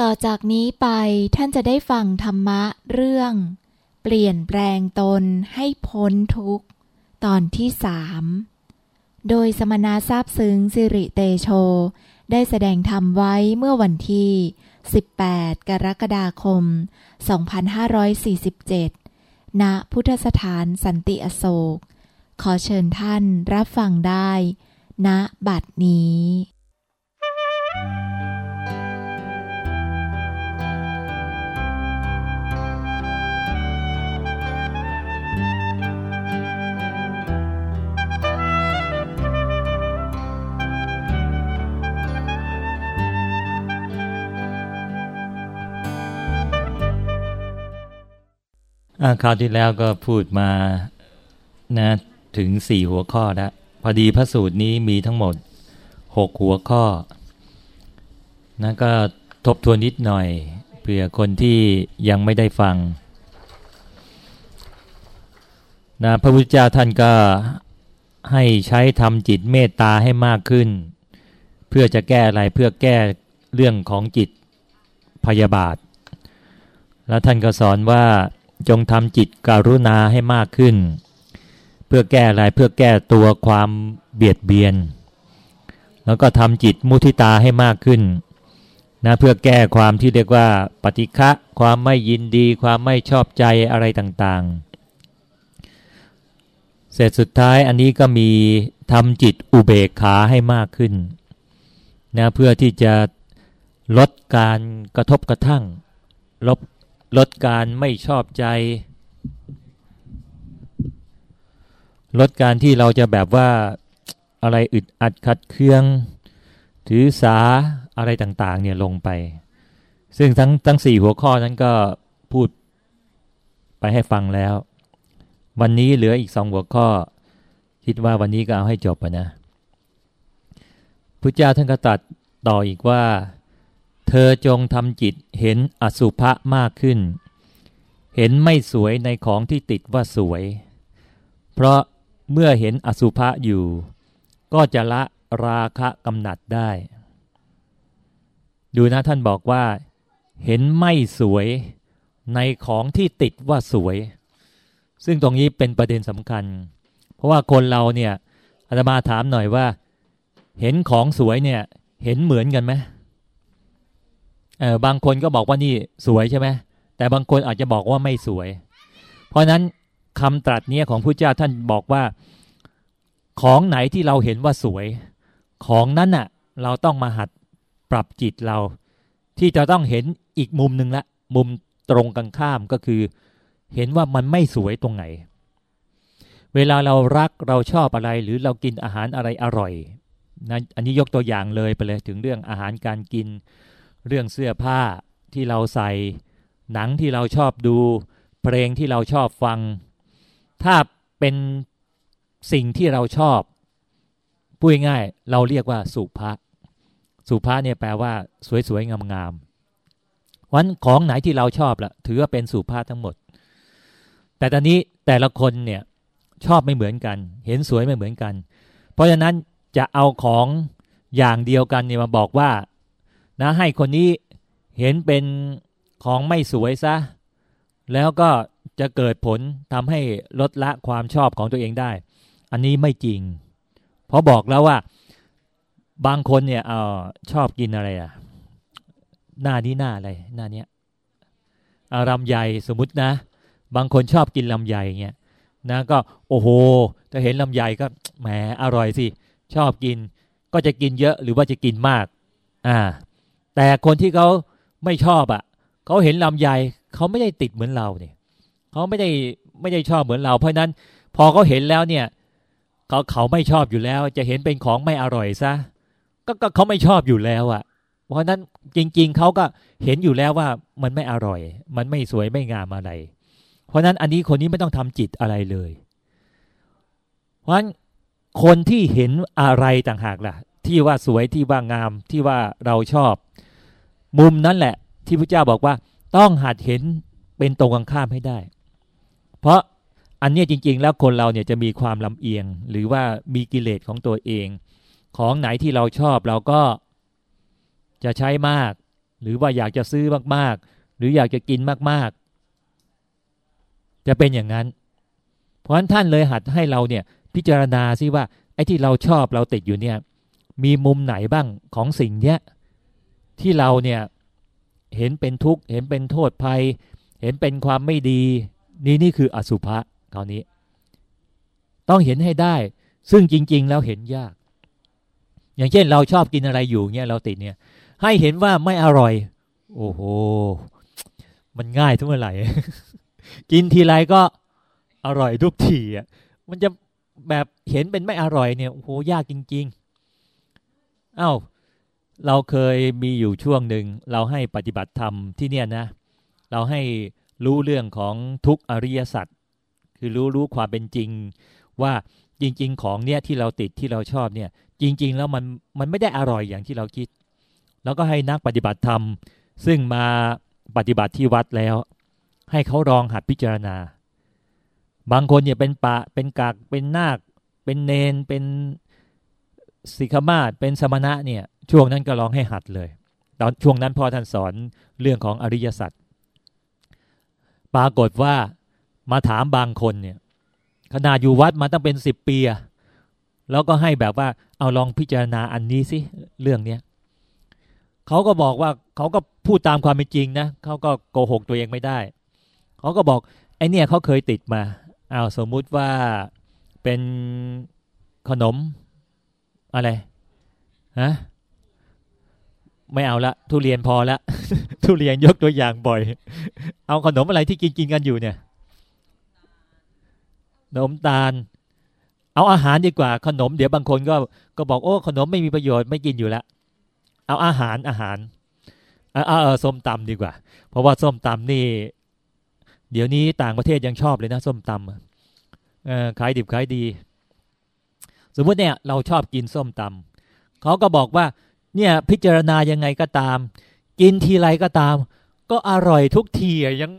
ต่อจากนี้ไปท่านจะได้ฟังธรรมะเรื่อง เปลี่ยนแปลงตนให้พ้นทุกข์ ตอนที่สามโดยสมณะทราบซึ้งสิริเตโช ได้แสดงธรรมไว้เมื่อวันที่ 18 กรกฎาคม 2547 ณ พุทธสถานสันติอโศก ขอเชิญท่านรับฟังได้ ณ บัดนี้ คราวที่แล้วก็พูดมานะถึงสี่หัวข้อแล้วพอดีพระสูตรนี้มีทั้งหมดหกหัวข้อนะก็ทบทวนนิดหน่อยเผื่อคนที่ยังไม่ได้ฟังนะพระพุทธเจ้าท่านก็ให้ใช้ทำจิตเมตตาให้มากขึ้น เพื่อจะแก้อะไรเพื่อแก้เรื่องของจิตพยาบาท แล้วท่านก็สอนว่า จงทำจิตการุณาให้มากขึ้น เพื่อแก้อะไรเพื่อแก้ตัวความเบียดเบียน แล้วก็ทำจิตมุทิตาให้มากขึ้นนะเพื่อแก้ความที่เรียกว่าปฏิฆะความไม่ยินดีความไม่ชอบใจอะไรต่างๆ เสร็จสุดท้ายอันนี้ก็มีทำจิตอุเบกขาให้มากขึ้นนะเพื่อที่จะลดการกระทบกระทั่ง ลบ ลดการไม่ชอบใจ ลดการที่เราจะแบบว่าอะไรอึดอัดขัดเคือง ถือสาอะไรต่างๆ เนี่ยลงไป ซึ่งทั้งทั้งสี่หัวข้อนั้นก็พูดไปให้ฟังแล้ว วันนี้เหลืออีกสองหัวข้อ คิดว่าวันนี้ก็เอาให้จบนะพุทธเจ้าท่านก็ตัดต่ออีกว่า เธอจงทำจิตเห็นอสุภะมากขึ้น เห็นไม่สวยในของที่ติดว่าสวย เพราะเมื่อเห็นอสุภะอยู่ ก็จะละราคะกำหนัดได้ ดูนะท่านบอกว่า เห็นไม่สวยในของที่ติดว่าสวย ซึ่งตรงนี้เป็นประเด็นสำคัญ เพราะว่าคนเราเนี่ยอาตมาถามหน่อยว่า เห็นของสวยเนี่ย เห็นเหมือนกันไหม เออบางคนก็บอกว่านี่สวยใช่ไหมแต่บางคนอาจจะบอกว่าไม่สวย เพราะนั้นคำตรัสนี้ของพระเจ้าท่านบอกว่า ของไหนที่เราเห็นว่าสวย ของนั้นน่ะ เราต้องมาหัดปรับจิตเรา ที่จะต้องเห็นอีกมุมหนึ่งละ มุมตรงกันข้ามก็คือ เห็นว่ามันไม่สวยตรงไหน เวลาเรารักเราชอบอะไรหรือเรากินอาหารอะไรอร่อยนะอันนี้ยกตัวอย่างเลยไปเลยถึงเรื่องอาหารการกิน เรื่องเสื้อผ้าที่เราใส่ หนังที่เราชอบดู เพลงที่เราชอบฟัง ถ้าเป็นสิ่งที่เราชอบพูดง่ายเราเรียกว่าสุภาสุภาเนี่ยแปลว่า สวยๆงามๆวันของไหนที่เราชอบละถือว่าเป็นสุภาทั้งหมด แต่ตอนนี้แต่ละคนเนี่ยชอบไม่เหมือนกัน เห็นสวยไม่เหมือนกัน เพราะฉะนั้นจะเอาของอย่างเดียวกันเนี่ยมาบอกว่า นะให้คนนี้เห็นเป็นของไม่สวยซะ แล้วก็จะเกิดผลทำให้ลดละความชอบของตัวเองได้ อันนี้ไม่จริง เพราะบอกแล้วว่า บางคนเนี่ยเออชอบกินอะไรอะหน้านี้หน้าอะไร หน้าเนี้ยลำไยสมมตินะ บางคนชอบกินลำไยเงี้ยนะก็โอ้โหจะเห็นลำไยก็แหมอร่อยสิ ชอบกิน ก็จะกินเยอะหรือว่าจะกินมาก อ่า แต่คนที่เขาไม่ชอบอะ่ะเขาเห็นลำไยเขาไม่ได้ติดเหมือนเราเนี่ยเขาไม่ได้ไม่ได้ชอบเหมือนเรา เพราะนั้นพอเขาเห็นแล้วเนี่ยเขาเขาไม่ชอบอยู่แล้ว จะเห็นเป็นของไม่อร่อยซะก็ก็เขาไม่ชอบอยู่แล้วอะ่ะ เพราะนั้นจริง ๆเขาก็เห็นอยู่แล้วว่ามันไม่อร่อย มันไม่สวยไม่งามอะไร เพราะนั้นอันนี้คนนี้ไม่ต้องทำจิตอะไรเลย เพราะนั้นคนที่เห็นอะไรต่างหากล่ะ ที่ว่าสวยที่ว่างามที่ว่าเราชอบ มุมนั้นแหละ ที่พระเจ้าบอกว่า ต้องหัดเห็นเป็นตรงกันข้ามให้ได้ เพราะอันนี้จริง ๆ แล้วคนเราเนี่ยจะมีความลำเอียง หรือว่ามีกิเลสของตัวเอง ของไหนที่เราชอบเราก็จะใช้มาก หรือว่าอยากจะซื้อมากๆ หรืออยากจะกินมากๆ จะเป็นอย่างนั้น เพราะฉะนั้นท่านเลยหัดให้เราเนี่ยพิจารณาซิว่าไอ้ที่เราชอบเราติดอยู่เนี่ย มีมุมไหนบ้างของสิ่งเนี้ย ที่เราเนี่ยเห็นเป็นทุกข์เห็นเป็นโทษภัย เห็นเป็นความไม่ดี นี่นี่คืออสุภะคราวนี้ ต้องเห็นให้ได้ ซึ่งจริง ๆ แล้วเห็นยาก อย่างเช่นเราชอบกินอะไรอยู่เนี่ยเราติดเนี่ย ให้เห็นว่าไม่อร่อย โอ้โหมันง่ายทุกเมื่อไหร่ กินทีไรก็อร่อยทุกทีอะมันจะแบบเห็นเป็นไม่อร่อยเนี่ยโอ้โหยากจริง ๆอา้าว เราเคยมีอยู่ช่วงหนึ่งเราให้ปฏิบัติธรรมที่เนี่ยนะ เราให้รู้เรื่องของทุกอริยสัจคือรู้รู้ความเป็นจริง ว่าจริง ๆ ของเนี่ยที่เราติดที่เราชอบเนี่ย จริง ๆ แล้วมันมันไม่ได้อร่อยอย่างที่เราคิด แล้วก็ให้นักปฏิบัติธรรม ซึ่งมาปฏิบัติที่วัดแล้ว ให้เขาลองหัดพิจารณา บางคนเนี่ยเป็นปะเป็นกากเป็นนาคเป็นเนนเป็น สิกมาศเป็นสมณะเนี่ยช่วงนั้นก็ลองให้หัดเลยตอนช่วงนั้นพ่อท่านสอนเรื่องของอริยสัจปรากฏว่ามาถามบางคนเนี่ยขนาดอยู่วัดมาตั้งเป็นสิบปีแล้วก็ให้แบบว่าเอาลองพิจารณาอันนี้สิเรื่องเนี้ยเขาก็บอกว่าเขาก็พูดตามความเป็นจริงนะเขาก็โกหกตัวเองไม่ได้เขาก็บอกไอเนี่ยเขาเคยติดมาเอาสมมุติว่าเป็นขนม อะไรฮะไม่เอาละทุเรียนพอละ ทุเรียนยกตัวอย่างบ่อย เอาขนมอะไรที่กินกินกันอยู่เนี่ยขนมตาล เอาอาหารดีกว่า ขนมเดี๋ยวบางคนก็ก็บอกโอ้ ขนมไม่มีประโยชน์ไม่กินอยู่ล้วเอาอาหารอาหารเอาเอาส้มตำดีกว่า เพราะว่าส้มตำนี่ เดี๋ยวนี้ต่างประเทศยังชอบเลยนะ ส้มตำขายดิบขายดี สมมติเนี่ยเราชอบกินส้มตำเขาก็บอกว่าเนี่ยพิจารณายังไงก็ตาม กินทีไรก็ตาม ก็อร่อยทุกทียัง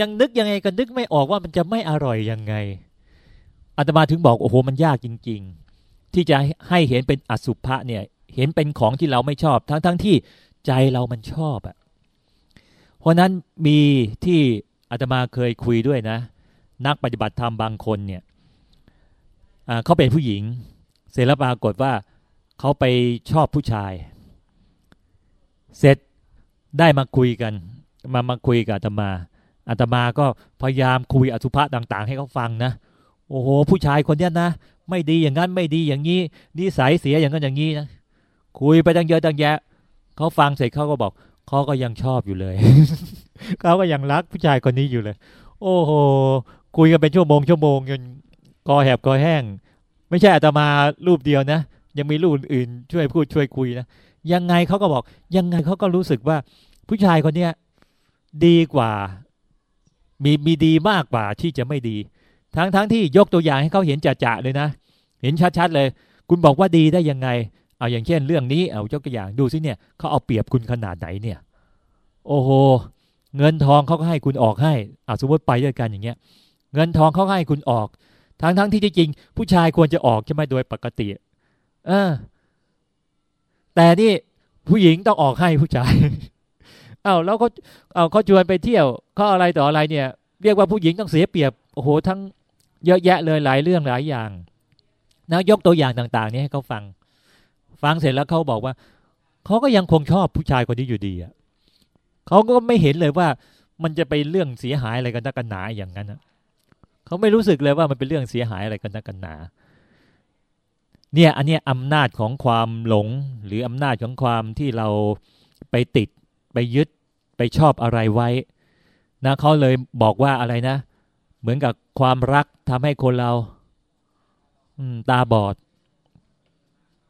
ยังนึกยังไงก็นึกไม่ออกว่ามันจะไม่อร่อยยังไงอาตมาถึงบอกโอ้โหมันยากจริง ๆ ที่จะให้เห็นเป็นอสุภะเนี่ยเห็นเป็นของที่เราไม่ชอบ ทั้งๆทที่ใจเรามันชอบอะเพราะนั้นมีที่อาตมาเคยคุยด้วยนะ นักปฏิบัติธรรมบางคนเนี่ยเขาเป็นผู้หญิง เสร็จแล้วปรากฏว่าเขาไปชอบผู้ชาย เสร็จได้มาคุยกัน มามาคุยกับอาตมาอาตมาก็พยายามคุยอสุภะต่าง ๆ ให้เขาฟังนะ โอ้โห ผู้ชายคนนี้นะ ไม่ดีอย่างนั้นไม่ดีอย่างนี้นิสัยเสียอย่างนั้นอย่างนี้นะคุยไปตั้งเยอะตั้งแยะเขาฟังเสร็จเขาก็บอกเขาก็ยังชอบอยู่เลยเขาก็ยังรักผู้ชายคนนี้อยู่เลย โอ้โห คุยกันเป็นชั่วโมงชั่วโมงจนกอแหบกอแห้ง ไม่ใช่อาตมารูปเดียวนะ ยังมีรูปอื่นช่วยพูดช่วยคุยนะยังไงเขาก็บอก ยังไงเขาก็รู้สึกว่าผู้ชายคนเนี้ยดีกว่ามีมีดีมากกว่าที่จะไม่ดี ทั้งทั้งที่ยกตัวอย่างให้เขาเห็นจะๆเลยนะ เห็นชัดๆเลย คุณบอกว่าดีได้ยังไง เอาอย่างเช่นเรื่องนี้เอายกตัวอย่างดูสิเนี่ยเขาเอาเปรียบคุณขนาดไหนเนี่ย โอ้โหเงินทองเขาก็ให้คุณออกให้เอาสมมติไปด้วยกันอย่างเงี้ย เงินทองเขาให้คุณออก ทั้งทั้งที่จริงผู้ชายควรจะออกใช่ไหมโดยปกติ เออ แต่นี่ผู้หญิงต้องออกให้ผู้ชาย เอา้าแล้วเขาเอาเขาชวนไปเที่ยวเขาอะไรต่ออะไรเนี่ย เรียกว่าผู้หญิงต้องเสียเปรียบโอ้โหทั้งเยอะแยะเลยหลายเรื่องหลายอย่างนะยกตัวอย่างต่างๆนี้ให้เขาฟัง ฟังเสร็จแล้วเขาบอกว่าเขาก็ยังคงชอบผู้ชายคนนี้อยู่ดีอะเขาก็ไม่เห็นเลยว่ามันจะไปเรื่องเสียหายอะไรกันนักกันหนาอย่างนั้นนะ เขาไม่รู้สึกเลยว่ามันเป็นเรื่องเสียหายอะไรกันนักกันหนา เนี่ยอันนี้อำนาจของความหลง หรืออำนาจของความที่เราไปติดไปยึดไปชอบอะไรไว้นะเขาเลยบอกว่าอะไรนะ เหมือนกับความรักทำให้คนเราตาบอด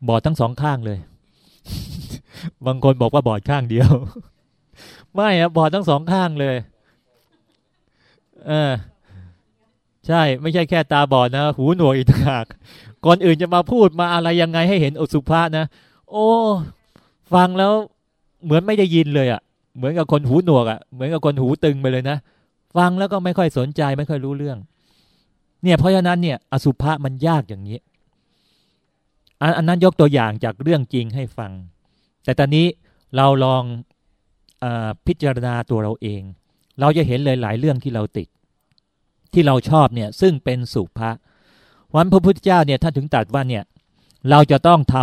บอดทั้งสองข้างเลย บางคนบอกว่าบอดข้างเดียว ไม่อะบอดทั้งสองข้างเลย เออ ใช่ไม่ใช่แค่ตาบอดนะ หูหนวกอีกต่างหากก่อนอื่นจะมาพูดมาอะไรยังไงให้เห็นอสุภะนะ โอ้ ฟังแล้วเหมือนไม่ได้ยินเลยอะ่ะ เหมือนกับคนหูหนวกอะ่ะเหมือนกับคนหูตึงไปเลยนะ ฟังแล้วก็ไม่ค่อยสนใจไม่ค่อยรู้เรื่อง เนี่ยเพราะฉะนั้นเนี่ย อสุภะมันยากอย่างนี้อันนั้นยกตัวอย่างจากเรื่องจริงให้ฟัง แต่ตอนนี้เราลองพิจารณาตัวเราเอง เราจะเห็นเลยหลายเรื่องที่เราติด ที่เราชอบเนี่ยซึ่งเป็นสุภะวันพระพุทธเจ้าเนี่ยท่านถึงตรัสว่าเนี่ยเราจะต้องท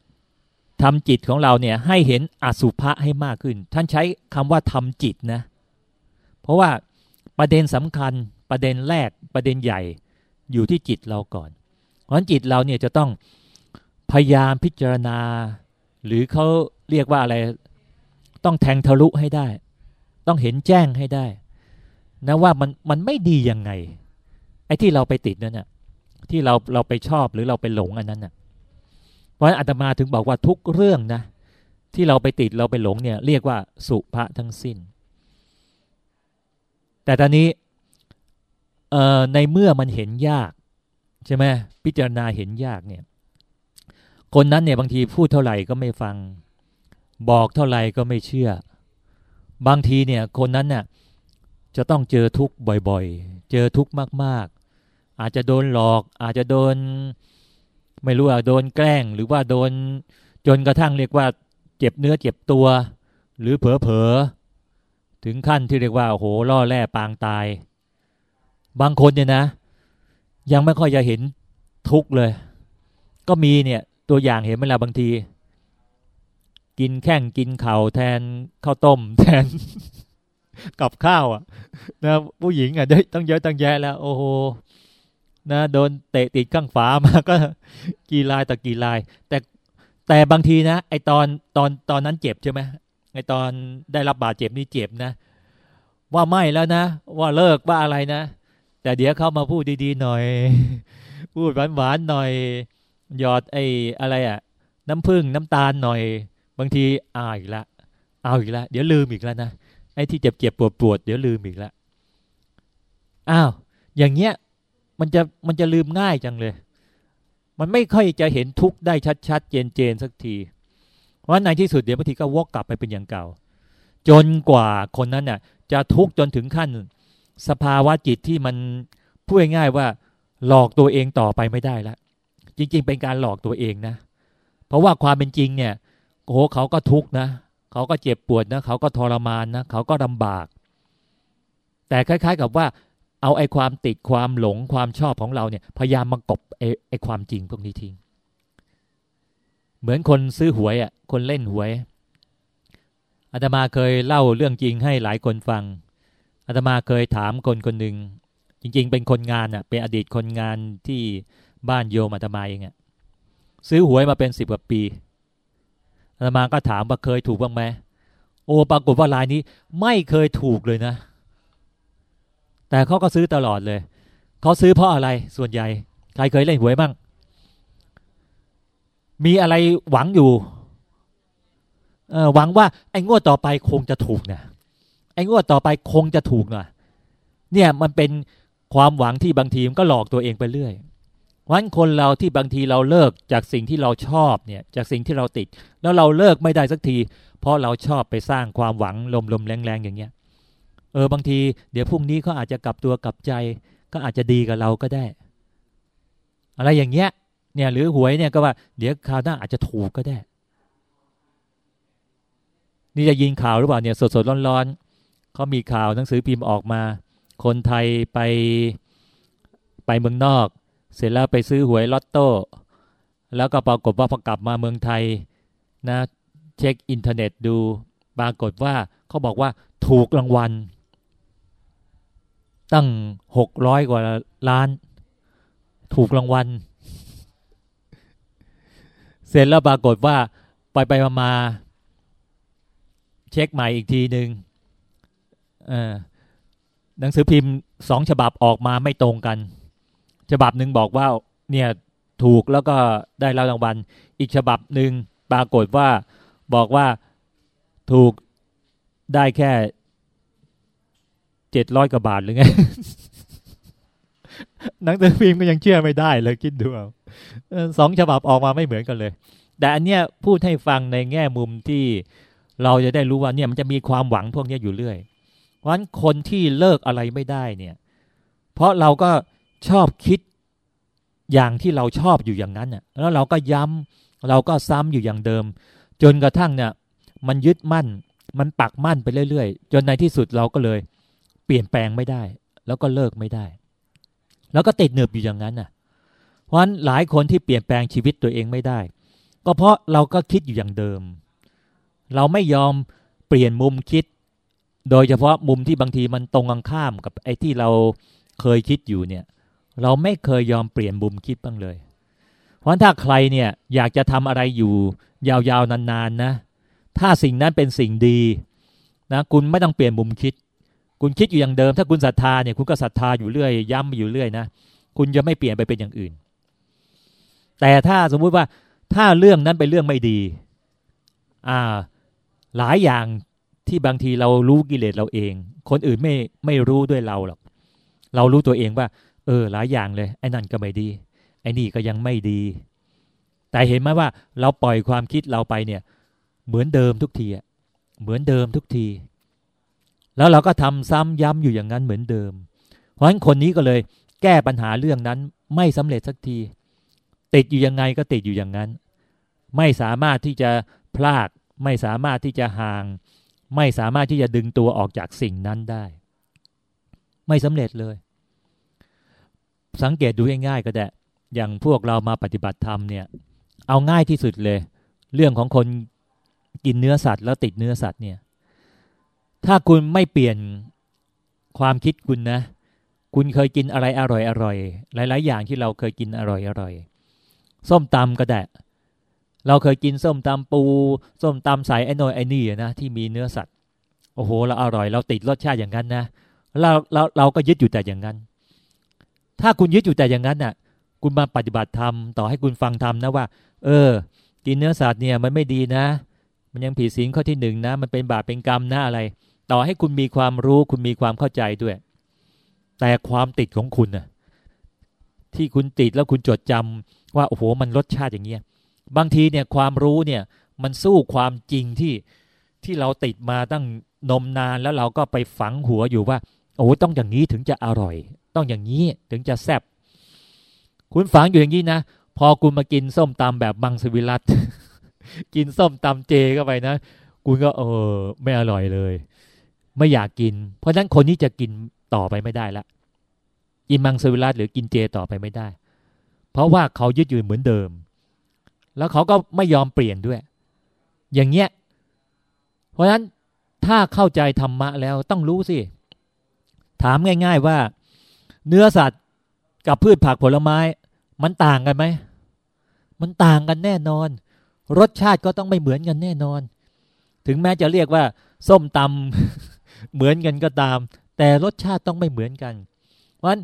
ำทำจิตของเราเนี่ยให้เห็นอสุภะให้มากขึ้น ท่านใช้คำว่าทำจิตนะเพราะว่าประเด็นสำคัญประเด็นแรกประเด็นใหญ่อยู่ที่จิตเราก่อนเพราะฉะนั้นจิตเราเนี่ยจะต้องพยายามพิจารณา หรือเขาเรียกว่าอะไรต้องแทงทะลุให้ได้ ต้องเห็นแจ้งให้ได้ นะว่ามันมันไม่ดียังไง ไอ้ที่เราไปติดนั่นน่ะที่เราเราไปชอบหรือเราไปหลงอันนั้นน่ะเพราะฉะนั้นอาตมาถึงบอกว่าทุกเรื่องนะ ที่เราไปติดเราไปหลงเนี่ย เรียกว่าสุภะทั้งสิ้น แต่ตอนนี้ในเมื่อมันเห็นยากใช่ไหมพิจารณาเห็นยากเนี่ย คนนั้นเนี่ยบางทีพูดเท่าไหร่ก็ไม่ฟัง บอกเท่าไหร่ก็ไม่เชื่อ บางทีเนี่ย คนนั้นเนี่ย จะต้องเจอทุกข์บ่อยๆ เจอทุกข์มากๆ อาจจะโดนหลอก อาจจะโดน ไม่รู้ว่าโดนแกล้ง หรือว่าโดนจนกระทั่งเรียกว่า เจ็บเนื้อเจ็บตัว หรือเผลอๆถึงขั้นที่เรียกว่าโหล่อแร่ปางตาย บางคนเนี่ยนะ ยังไม่ค่อยจะเห็นทุกเลย ก็มีเนี่ยตัวอย่างเห็นเวลาบางที กินแข้งกินเข่าแทนข้าวต้ม แทน กับข้าวอะนะผู้หญิงอะได้ต้องเยอะตั้งแยะแล้ว โอ้โหนะโดนเตะติดข้างฝามาก็กี่ลายต่อกี่ลาย แต่แต่บางทีนะ ไอตอนตอนตอนนั้นเจ็บใช่ไหมไอตอนได้รับบาดเจ็บนี่เจ็บนะ ว่าไม่แล้วนะ ว่าเลิกว่าอะไรนะ แต่เดี๋ยวเขามาพูดดีๆหน่อย พูดหวานๆหน่อยหยอดไออะไรอะน้ำผึ้งน้ำตาลหน่อย บางทีอ้าวอีกละเอาอีกละเดี๋ยวลืมอีกแล้วนะ ไอ้ที่เจ็บๆปวดๆเดี๋ยวลืมอีกแล้วอ้าว อย่างเงี้ย มันจะมันจะลืมง่ายจังเลย มันไม่ค่อยจะเห็นทุกข์ได้ชัดๆเจนๆสักที เพราะในที่สุดเดี๋ยวบางทีก็วกกลับไปเป็นอย่างเก่า จนกว่าคนนั้นน่ะ จะทุกข์จนถึงขั้น สภาวะจิตที่มันพูดง่ายว่า หลอกตัวเองต่อไปไม่ได้ล้วจริง ๆ เป็นการหลอกตัวเองนะ เพราะว่าความเป็นจริงเนี่ยโอ้เขาก็ทุกข์นะ เขาก็เจ็บปวดนะเขาก็ทรมานนะเขาก็ลำบาก แต่คล้าย ๆ กับว่า เอาไอ้ความติดความหลงความชอบของเราเนี่ย พยายามมากบไอ้ไอ้ความจริงพวกนี้ทิ้ง เหมือนคนซื้อหวยอะ คนเล่นหวยอาตมาเคยเล่าเรื่องจริงให้หลายคนฟังอาตมาเคยถามคนคนหนึ่งจริง ๆ เป็นคนงานอะ เป็นอดีตคนงานที่บ้านโยมอาตมาเองอะซื้อหวยมาเป็นสิบกว่าปี อาตมาก็ถามว่าเคยถูกบ้างไหมโอ้ปรากฏว่ารายนี้ไม่เคยถูกเลยนะ แต่เขาก็ซื้อตลอดเลยเขาซื้อเพราะอะไรส่วนใหญ่ ใครเคยเล่นหวยบ้างมีอะไรหวังอยู่หวังว่าไอ้งวดต่อไปคงจะถูกเนี่ยไอ้งวดต่อไปคงจะถูกน่ยเนี่ยมันเป็นความหวังที่บางทีมันก็หลอกตัวเองไปเรื่อย วันคนเราที่บางทีเราเลิกจากสิ่งที่เราชอบเนี่ยจากสิ่งที่เราติด แล้วเราเลิกไม่ได้สักที เพราะเราชอบไปสร้างความหวังลมๆแรงๆอย่างเงี้ยเออบางทีเดี๋ยวพรุ่งนี้เขาอาจจะกลับตัวกลับใจ ก็อาจจะดีกับเราก็ได้ อะไรอย่างเงี้ยเนี่ยหรือหวยเนี่ยก็ว่าเดี๋ยวคราวหน้าอาจจะถูกก็ได้ นี่จะยินข่าวหรือเปล่าเนี่ยสดๆร้อนๆเขามีข่าวหนังสือพิมพ์ออกมา คนไทยไปไปเมืองนอก เสร็จแล้วไปซื้อหวยลอตโต้ แล้วก็ปรากฏว่าพอกลับมาเมืองไทยนะเช็คอินเทอร์เน็ตดู ปรากฏว่าเขาบอกว่าถูกรางวัล ตั้งหกร้อยกว่าล้าน ถูกรางวัล เสร็จแล้วปรากฏว่าไปไปมามา เช็คใหม่อีกทีหนึ่งหนังสือพิมพ์สองฉบับออกมาไม่ตรงกัน ฉบับหนึ่งบอกว่าเนี่ยถูกแล้วก็ได้รับรางวัล อีกฉบับหนึ่งปรากฏว่าบอกว่าถูกได้แค่เจ็ดร้อยกว่าบาทหรือไงหนังสือพิมพ์ก็ยังเชื่อไม่ได้เลยคิดดูเอาสองฉบับออกมาไม่เหมือนกันเลย แต่อันเนี้ยพูดให้ฟังในแง่มุมที่เราจะได้รู้ว่าเนี่ยมันจะมีความหวังพวกนี้อยู่เรื่อย เพราะฉะนั้นคนที่เลิกอะไรไม่ได้เนี่ย เพราะเราก็ ชอบคิดอย่างที่เราชอบอยู่อย่างนั้นน่ะแล้วเราก็ย้ำเราก็ซ้ำอยู่อย่างเดิม จนกระทั่งเนี่ยมันยึดมั่น มันปักมั่นไปเรื่อยๆ จนในที่สุดเราก็เลย เปลี่ยนแปลงไม่ได้ แล้วก็เลิกไม่ได้ แล้วก็ติดเหนือบอยู่อย่างนั้นน่ะ เพราะฉะนั้นหลายคนที่เปลี่ยนแปลงชีวิตตัวเองไม่ได้ ก็เพราะเราก็คิดอยู่อย่างเดิม เราไม่ยอมเปลี่ยนมุมคิด โดยเฉพาะมุมที่บางทีมันตรงกันข้ามกับไอ้ที่เราเคยคิดอยู่เนี่ย เราไม่เคยยอมเปลี่ยนมุมคิดบ้างเลย เพราะถ้าใครเนี่ยอยากจะทำอะไรอยู่ ยาวๆนานๆนะ ถ้าสิ่งนั้นเป็นสิ่งดีนะคุณไม่ต้องเปลี่ยนมุมคิด คุณคิดอยู่อย่างเดิม ถ้าคุณศรัทธาเนี่ยคุณก็ศรัทธาอยู่เรื่อย ย้ำอยู่เรื่อยนะคุณจะไม่เปลี่ยนไปเป็นอย่างอื่น แต่ถ้าสมมุติว่าถ้าเรื่องนั้นเป็นเรื่องไม่ดี อ่า หลายอย่างที่บางทีเรารู้กิเลสเราเอง คนอื่นไม่ไม่รู้ด้วยเราหรอกเรารู้ตัวเองว่า เออหลายอย่างเลย ไอ้นั่นก็ไม่ดี ไอ้นี่ก็ยังไม่ดี แต่เห็นไหมว่าเราปล่อยความคิดเราไปเนี่ย เหมือนเดิมทุกทีอะเหมือนเดิมทุกที แล้วเราก็ทำซ้ำย้ำอยู่อย่างนั้นเหมือนเดิม เพราะฉะนั้นคนนี้ก็เลยแก้ปัญหาเรื่องนั้นไม่สำเร็จสักที ติดอยู่ยังไงก็ติดอยู่อย่างนั้น ไม่สามารถที่จะพลากไม่สามารถที่จะห่าง ไม่สามารถที่จะดึงตัวออกจากสิ่งนั้นได้ ไม่สำเร็จเลย สังเกตดูง่ายๆก็ได้ อย่างพวกเรามาปฏิบัติธรรมเนี่ย เอาง่ายที่สุดเลย เรื่องของคนกินเนื้อสัตว์แล้วติดเนื้อสัตว์เนี่ย ถ้าคุณไม่เปลี่ยนความคิดคุณนะ คุณเคยกินอะไรอร่อยอร่อยหลาย ๆ อย่างที่เราเคยกินอร่อยอร่อยส้มตำก็ได้ เราเคยกินส้มตำปู ส้มตำใสไอ้นอยไอ้นี่นะที่มีเนื้อสัตว์ โอ้โห เราอร่อย เราติดรสชาติอย่างนั้นนะเราเราเราก็ยึดอยู่แต่อย่างนั้น ถ้าคุณยึดอยู่แต่อย่างนั้นน่ะ คุณมาปฏิบัติธรรมต่อให้คุณฟังธรรมนะว่า เออ กินเนื้อสัตว์เนี่ยมันไม่ดีนะ มันยังผิดศีลข้อที่หนึ่งนะ มันเป็นบาปเป็นกรรมนะอะไร ต่อให้คุณมีความรู้คุณมีความเข้าใจด้วย แต่ความติดของคุณน่ะ ที่คุณติดแล้วคุณจดจำว่าโอ้โหมันรสชาติอย่างเงี้ย บางทีเนี่ยความรู้เนี่ย มันสู้ความจริงที่ที่เราติดมาตั้งนมนานแล้วเราก็ไปฝังหัวอยู่ว่าโอ้ต้องอย่างนี้ถึงจะอร่อย ต้องอย่างนี้ถึงจะแซ่บคุณฝังอยู่อย่างนี้นะ พอคุณมากินส้มตำแบบมังสวิรัตกินส้มตำเจเข้าไปนะ คุณก็เออไม่อร่อยเลย ไม่อยากกิน เพราะฉะนั้นคนนี้จะกินต่อไปไม่ได้ละกินมังสวิรัตหรือกินเจต่อไปไม่ได้ เพราะว่าเขายึดยืนเหมือนเดิม แล้วเขาก็ไม่ยอมเปลี่ยนด้วย อย่างเงี้ย เพราะฉะนั้นถ้าเข้าใจธรรมะแล้วต้องรู้สิ ถามง่าย ๆว่า เนื้อสัตว์กับพืชผักผลไม้ มันต่างกันไหม มันต่างกันแน่นอน รสชาติก็ต้องไม่เหมือนกันแน่นอน ถึงแม้จะเรียกว่า ส้มตำเหมือนกันก็ตาม แต่รสชาติต้องไม่เหมือนกัน เพราะฉะนั้น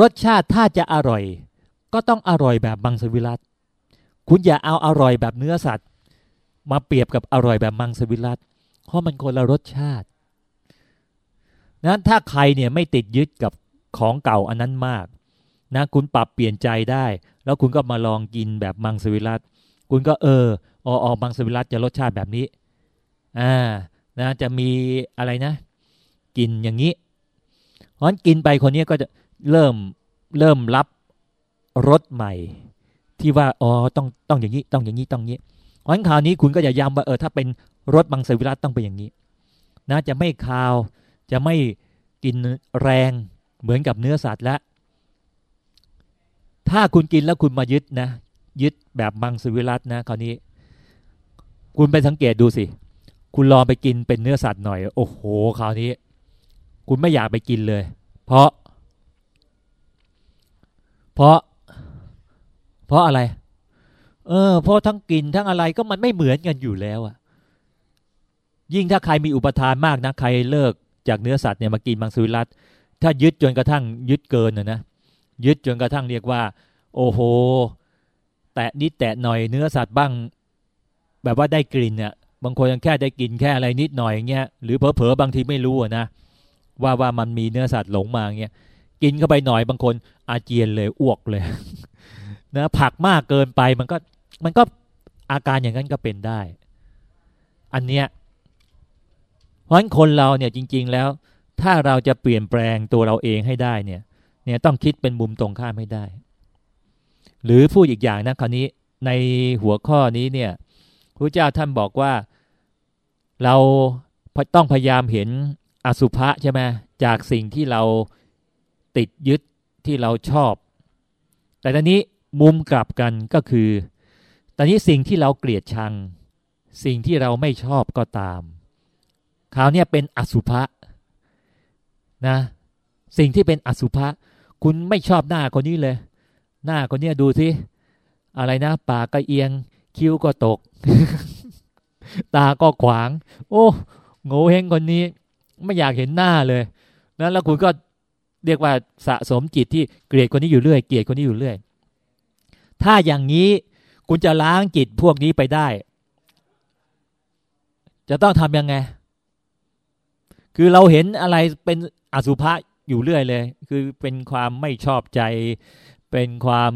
รสชาติถ้าจะอร่อย ก็ต้องอร่อยแบบมังสวิรัตคุณอย่าเอาอร่อยแบบเนื้อสัตว์ มาเปรียบกับอร่อยแบบมังสวิรัตเพราะมันคนละรสชาตินั้นถ้าใครเนี่ยไม่ติดยึดกับ ของเก่าอันนั้นมากนะคุณปรับเปลี่ยนใจได้ แล้วคุณก็มาลองกินแบบมังสวิรัตคุณก็เอออออบางสวิรัตจะรสชาติแบบนี้อ่านะจะมีอะไรนะ กินอย่างนี้เพราะกินไปคนนี้ก็จะเริ่มเริ่มรับรสใหม่ ที่ว่าอ๋อต้องต้องอย่างนี้ต้องอย่างนี้ต้องนี้เพราะคราวนี้คุณก็จะย้ำว่าเออถ้าเป็นรสบางสวิรัตต้องเป็นอย่างนี้นะจะไม่คาวจะไม่กินแรง เหมือนกับเนื้อสัตว์แล้วถ้าคุณกินแล้วคุณมายึดนะ ยึดแบบมังสวิรัตนะคราวนี้ คุณไปสังเกตดูสิ คุณลองไปกินเป็นเนื้อสัตว์หน่อย โอ้โหคราวนี้ คุณไม่อยากไปกินเลย เพราะ เพราะ เพราะอะไร เออ เพราะทั้งกินทั้งอะไรก็มันไม่เหมือนกันอยู่แล้วอะยิ่งถ้าใครมีอุปทานมากนะใครเลิกจากเนื้อสัตว์เนี่ยมากินมังสวิรัต ถ้ายึดจนกระทั่งยึดเกินนะนะยึดจนกระทั่งเรียกว่า โอ้โห แตะนิดแตะหน่อยเนื้อสัตว์บ้าง แบบว่าได้กลิ่นเนี่ยบางคนยังแค่ได้กลิ่นแค่อะไรนิดหน่อยอย่างเงี้ยหรือเผลอๆบางทีไม่รู้นะว่าว่ามันมีเนื้อสัตว์หลงมาเงี้ยกินเข้าไปหน่อยบางคนอาเจียนเลยอ้วกเลยนะผักมากเกินไปมันก็มันก็อาการอย่างนั้นก็เป็นได้ อันเนี้ยเพราะฉะนั้นคนเราเนี่ยจริง ๆ แล้ว ถ้าเราจะเปลี่ยนแปลงตัวเราเองให้ได้เนี่ย เนี่ยต้องคิดเป็นมุมตรงข้ามให้ได้ หรือพูดอีกอย่างนะคราวนี้ในหัวข้อนี้เนี่ยพระเจ้าท่านบอกว่าเราต้องพยายามเห็นอสุภะใช่ไหมจากสิ่งที่เราติดยึดที่เราชอบ แต่ตอนนี้มุมกลับกันก็คือ ตอนนี้สิ่งที่เราเกลียดชัง สิ่งที่เราไม่ชอบก็ตาม คราวนี้เป็นอสุภะ นะ สิ่งที่เป็นอสุภะคุณไม่ชอบหน้าคนนี้เลย หน้าคนนี้ดูสิอะไรนะปากก็เอียง คิ้วก็ตก ตาก็ขวาง โอ้โง่เฮงคนนี้ ไม่อยากเห็นหน้าเลยนะแล้วคุณก็เรียกว่าสะสมจิตที่เกลียดคนนี้อยู่เรื่อย เกลียดคนนี้อยู่เรื่อย ถ้าอย่างนี้คุณจะล้างจิตพวกนี้ไปได้ จะต้องทำยังไง คือเราเห็นอะไรเป็นอสุภะอยู่เรื่อยเลย คือเป็นความไม่ชอบใจ เป็นความ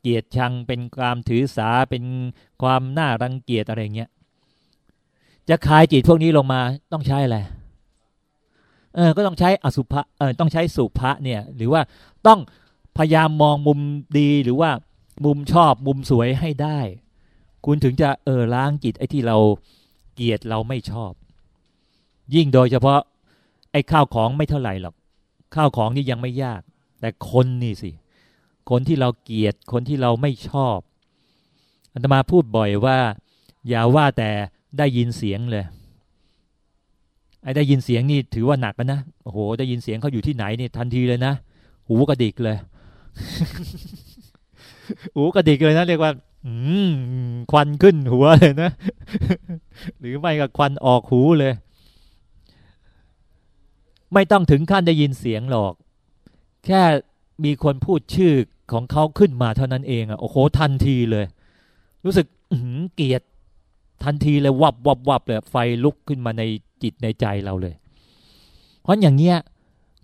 เกลียดชัง เป็นความถือสา เป็นความน่ารังเกียจอะไรเงี้ย จะคลายจิตพวกนี้ลงมาต้องใช้อะไร เออ ก็ต้องใช้อสุภะ เออ ต้องใช้สุภะเนี่ย หรือว่าต้องพยายามมองมุมดีหรือว่ามุมชอบมุมสวยให้ได้ คุณถึงจะเออล้างจิตไอ้ที่เราเกลียดเราไม่ชอบ ยิ่งโดยเฉพาะ ไอ้ข้าวของไม่เท่าไหร่หรอกข้าวของนี่ยังไม่ยาก แต่คนนี่สิ คนที่เราเกลียดคนที่เราไม่ชอบอัตมาพูดบ่อยว่า อย่าว่าแต่ได้ยินเสียงเลยไอ้ได้ยินเสียงนี่ถือว่าหนักนะโอ้โห ได้ยินเสียงเขาอยู่ที่ไหนนี่ทันทีเลยนะหูกระดิกเลยหูกระดิกเลยนะเรียกว่า อืมควันขึ้นหัวเลยนะ หรือไม่ก็ควันออกหูเลย ไม่ต้องถึงขั้นได้ยินเสียงหรอก แค่มีคนพูดชื่อของเขาขึ้นมาเท่านั้นเองอะโอ้โหทันทีเลย รู้สึกเกลียดทันทีเลยวับวับวับเลยไฟลุกขึ้นมาในจิตในใจเราเลย เพราะอย่างเงี้ย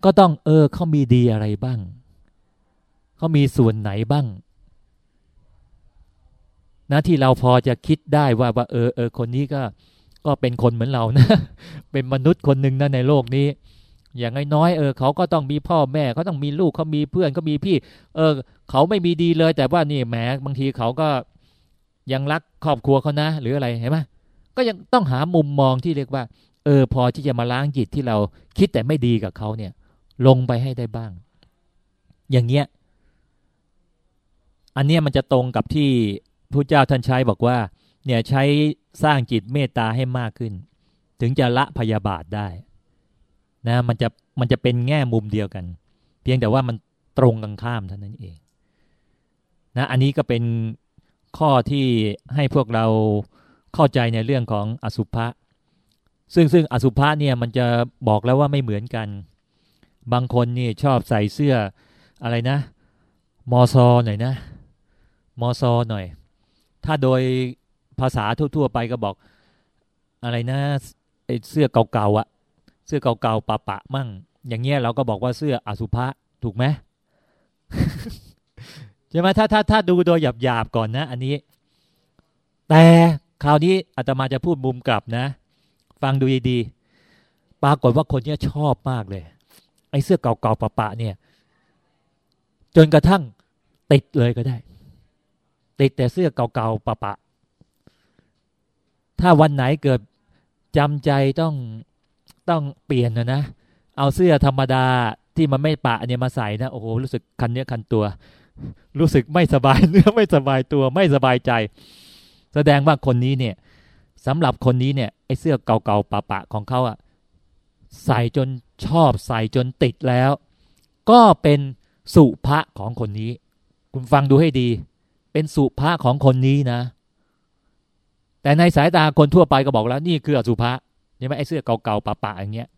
ก็ต้องเออเขามีดีอะไรบ้างเขามีส่วนไหนบ้างนะที่เราพอจะคิดได้ว่าว่าเออเออคนนี้ก็ก็เป็นคนเหมือนเรานะ เป็นมนุษย์คนหนึ่งนะในโลกนี้ อย่างน้อยเออเขาก็ต้องมีพ่อแม่เขาต้องมีลูกเขามีเพื่อนเขามีพี่ เออ เขาไม่มีดีเลย แต่ว่านี่แหมบางทีเขาก็ยังรักครอบครัวเขานะ หรืออะไรเห็นไหมก็ยังต้องหามุมมองที่เรียกว่า เออ พอที่จะมาล้างจิตที่เราคิดแต่ไม่ดีกับเขาเนี่ย ลงไปให้ได้บ้าง อย่างเงี้ยอันเนี้ยมันจะตรงกับที่พระเจ้าท่านใช้บอกว่า เนี่ยใช้สร้างจิตเมตตาให้มากขึ้น ถึงจะละพยาบาทได้ นะมันจะมันจะเป็นแง่มุมเดียวกัน เพียงแต่ว่ามันตรงกันข้ามเท่านั้นเองนะอันนี้ก็เป็นข้อที่ให้พวกเราเข้าใจในเรื่องของอสุภะซึ่งซึ่งอสุภะเนี่ยมันจะบอกแล้วว่าไม่เหมือนกัน บางคนนี่ชอบใส่เสื้ออะไรนะ มอซอหน่อยนะ มอซอหน่อย ถ้าโดยภาษาทั่ว ๆ ไปก็บอกอะไรนะไอเสื้อเก่าๆอะเสื้อเก่าๆปะปะมั่ง อย่างเงี้ยเราก็บอกว่าเสื้ออสุภะถูกไหมใช่ไหมถ้าถ้าถ้าดูโดยหยาบๆก่อนนะ อันนี้ แต่คราวนี้อาตมาจะพูดมุมกลับนะ ฟังดูดีๆปรากฏว่าคนนี้ชอบมากเลย ไอ้เสื้อเก่าๆปะๆเนี่ย จนกระทั่งติดเลยก็ได้ ติดแต่เสื้อเก่าๆปะๆถ้าวันไหนเกิดจำใจต้อง ต้องเปลี่ยนนะนะ เอาเสื้อธรรมดาที่มันไม่ปะเนี่ยมาใส่นะโอ้โหรู้สึกคันเนื้อคันตัว รู้สึกไม่สบายเนื้อไม่สบายตัวไม่สบายใจ แสดงว่าคนนี้เนี่ยสำหรับคนนี้เนี่ยไอ้เสื้อเก่าๆปะๆของเขาอะใส่จนชอบใส่จนติดแล้ว ก็เป็นสุภะของคนนี้ คุณฟังดูให้ดี เป็นสุภะของคนนี้นะ แต่ในสายตาคนทั่วไปก็บอกแล้วนี่คืออสุภะ ใช่ไหมไอ้เสื้อเก่าๆปะๆอย่างเงี้ย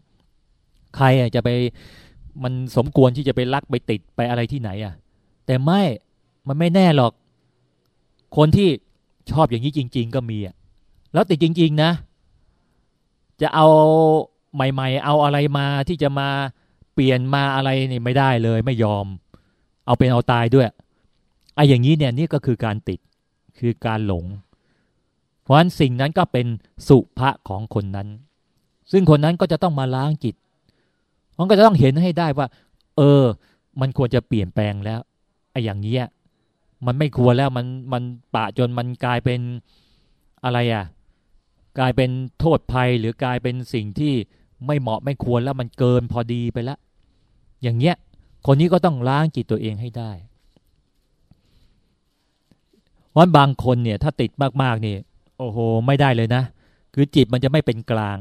ใครจะไปมันสมควรที่จะไปลักไปติดไปอะไรที่ไหนอะ แต่ไม่มันไม่แน่หรอก คนที่ชอบอย่างนี้จริง ๆ ก็มีอะแล้วติดจริง ๆ นะ จะเอาใหม่ ๆ เอาอะไรมาที่จะมาเปลี่ยนมาอะไรนี่ไม่ได้เลยไม่ยอม เอาเป็นเอาตายด้วยไอ้อย่างนี้เนี่ยนี่ก็คือการติดคือการหลง เพราะฉะนั้นสิ่งนั้นก็เป็นสุภะของคนนั้น ซึ่งคนนั้นก็จะต้องมาล้างจิตมันก็จะต้องเห็นให้ได้ว่า เออ มันควรจะเปลี่ยนแปลงแล้วไอ้อย่างนี้ยมันไม่ควรแล้วมันมันปะจนมันกลายเป็นอะไรอะ่ะ กลายเป็นโทษภัยหรือกลายเป็นสิ่งที่ไม่เหมาะไม่ควรแล้วมันเกินพอดีไปแล้วอย่างเงี้ย คนนี้ก็ต้องล้างจิตตัวเองให้ได้วันบางคนเนี่ย ถ้าติดมากๆนี่โอ้โห ไม่ได้เลยนะ คือจิตมันจะไม่เป็นกลาง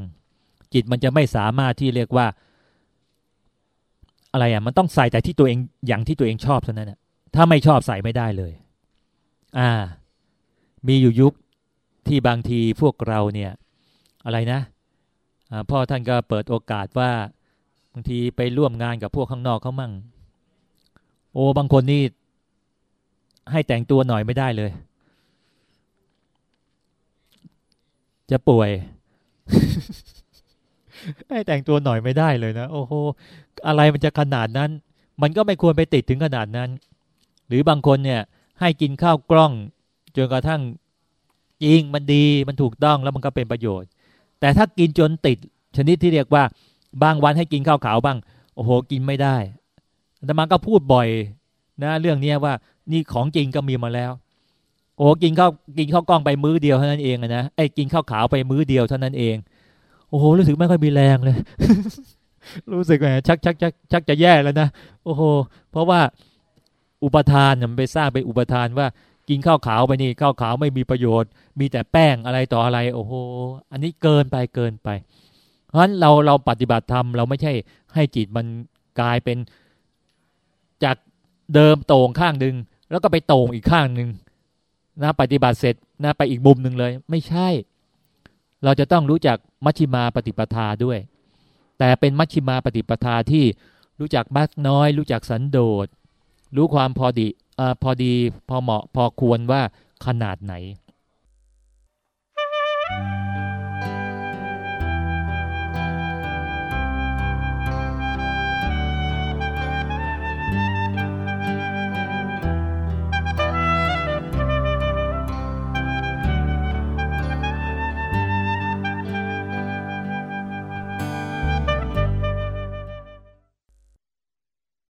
จิตมันจะไม่สามารถที่เรียกว่า อะไรอะ มันต้องใส่แต่ที่ตัวเองอย่างที่ตัวเองชอบเท่านั้นนะถ้าไม่ชอบใส่ไม่ได้เลย อ่า มีอยู่ยุคที่บางทีพวกเราเนี่ย อะไรนะพ่อท่านก็เปิดโอกาสว่าบางทีไปร่วมงานกับพวกข้างนอกเขามั่ง โอ้บางคนนี่ให้แต่งตัวหน่อยไม่ได้เลย จะป่วย ให้แต่งตัวหน่อยไม่ได้เลยนะโอ้โหอะไรมันจะขนาดนั้น มันก็ไม่ควรไปติดถึงขนาดนั้น หรือบางคนเนี่ยให้กินข้าวกล้องจนกระทั่งจริงมันดีมันถูกต้องแล้วมันก็เป็นประโยชน์ แต่ถ้ากินจนติดชนิดที่เรียกว่าบางวันให้กินข้าวขาวบ้าง โอ้โหกินไม่ได้แต่มันก็พูดบ่อยนะเรื่องนี้ว่านี่ของจริงก็มีมาแล้ว โอ้กินข้าวกินข้าวกล้องไปมื้อเดียวเท่านั้นเองนะไอ้กินข้าวขาวไปมื้อเดียวเท่านั้นเอง โอ้โห รู้สึกไม่ค่อยมีแรงเลย รู้สึกแหมชักชักชักชักจะแย่แล้วนะ โอ้โห เพราะว่าอุปาทานมันไปสร้างไปอุปาทานว่ากินข้าวขาวไปนี่ข้าวขาวไม่มีประโยชน์ มีแต่แป้งอะไรต่ออะไร โอ้โห อันนี้เกินไปเกินไป เพราะฉะนั้นเราเราปฏิบัติธรรมเราไม่ใช่ให้จิตมันกลายเป็นจากเดิมโต่งข้างหนึ่งแล้วก็ไปโต่งอีกข้างหนึ่งนะปฏิบัติเสร็จนะไปอีกมุมหนึ่งเลย ไม่ใช่ เราจะต้องรู้จัก มัชฌิมาปฏิปทาด้วย แต่เป็นมัชฌิมาปฏิปทาที่รู้จักมากน้อย รู้จักสันโดษ รู้ความพอดีอพอดีพอเหมาะพอควรว่าขนาดไหน Thank you.